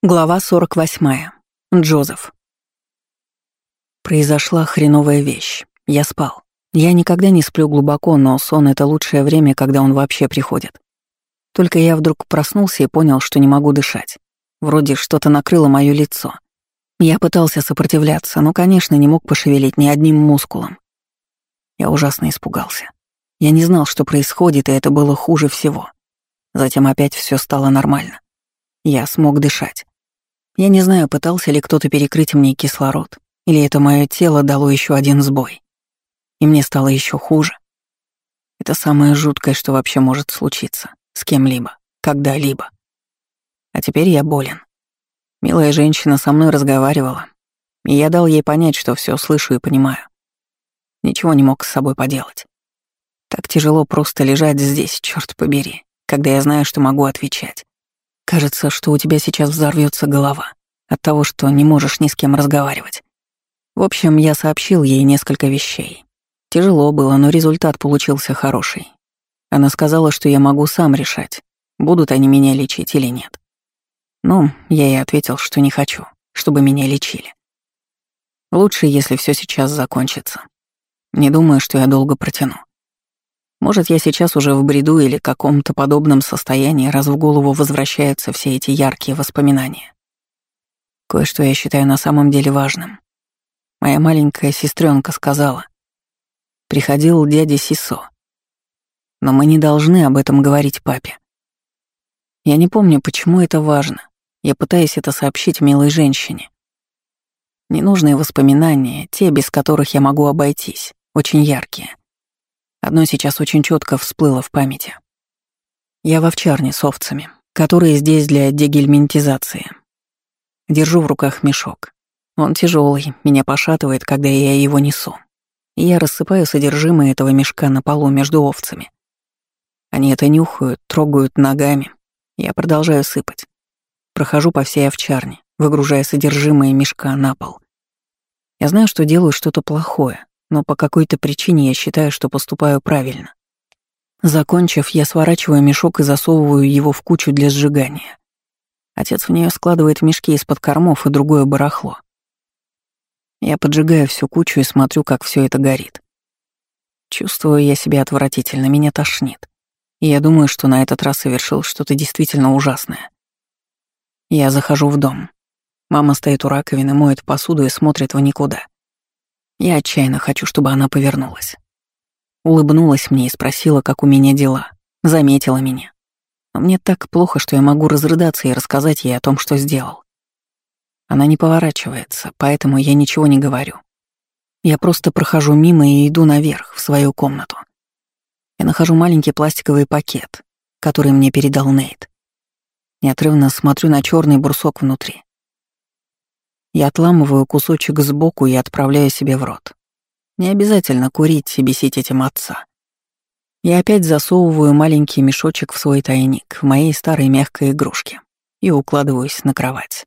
Глава 48. Джозеф. Произошла хреновая вещь. Я спал. Я никогда не сплю глубоко, но сон — это лучшее время, когда он вообще приходит. Только я вдруг проснулся и понял, что не могу дышать. Вроде что-то накрыло моё лицо. Я пытался сопротивляться, но, конечно, не мог пошевелить ни одним мускулом. Я ужасно испугался. Я не знал, что происходит, и это было хуже всего. Затем опять всё стало нормально. Я смог дышать. Я не знаю, пытался ли кто-то перекрыть мне кислород, или это мое тело дало еще один сбой. И мне стало еще хуже. Это самое жуткое, что вообще может случиться. С кем-либо. Когда-либо. А теперь я болен. Милая женщина со мной разговаривала, и я дал ей понять, что все слышу и понимаю. Ничего не мог с собой поделать. Так тяжело просто лежать здесь, черт побери, когда я знаю, что могу отвечать. Кажется, что у тебя сейчас взорвется голова от того, что не можешь ни с кем разговаривать. В общем, я сообщил ей несколько вещей. Тяжело было, но результат получился хороший. Она сказала, что я могу сам решать, будут они меня лечить или нет. Ну, я ей ответил, что не хочу, чтобы меня лечили. Лучше, если все сейчас закончится. Не думаю, что я долго протяну. Может, я сейчас уже в бреду или каком-то подобном состоянии, раз в голову возвращаются все эти яркие воспоминания. Кое-что я считаю на самом деле важным. Моя маленькая сестренка сказала. Приходил дядя Сисо. Но мы не должны об этом говорить папе. Я не помню, почему это важно. Я пытаюсь это сообщить милой женщине. Ненужные воспоминания, те, без которых я могу обойтись, очень яркие. Одно сейчас очень четко всплыло в памяти. Я в овчарне с овцами, которые здесь для дегельминтизации. Держу в руках мешок. Он тяжелый, меня пошатывает, когда я его несу. Я рассыпаю содержимое этого мешка на полу между овцами. Они это нюхают, трогают ногами. Я продолжаю сыпать. Прохожу по всей овчарне, выгружая содержимое мешка на пол. Я знаю, что делаю что-то плохое, но по какой-то причине я считаю, что поступаю правильно. Закончив, я сворачиваю мешок и засовываю его в кучу для сжигания. Отец в нее складывает мешки из-под кормов и другое барахло. Я поджигаю всю кучу и смотрю, как все это горит. Чувствую я себя отвратительно, меня тошнит. И я думаю, что на этот раз совершил что-то действительно ужасное. Я захожу в дом. Мама стоит у раковины, моет посуду и смотрит в никуда. Я отчаянно хочу, чтобы она повернулась. Улыбнулась мне и спросила, как у меня дела. Заметила меня. Но мне так плохо, что я могу разрыдаться и рассказать ей о том, что сделал. Она не поворачивается, поэтому я ничего не говорю. Я просто прохожу мимо и иду наверх, в свою комнату. Я нахожу маленький пластиковый пакет, который мне передал Нейт. Неотрывно смотрю на черный брусок внутри. Я отламываю кусочек сбоку и отправляю себе в рот. Не обязательно курить и бесить этим отца. Я опять засовываю маленький мешочек в свой тайник, в моей старой мягкой игрушке, и укладываюсь на кровать.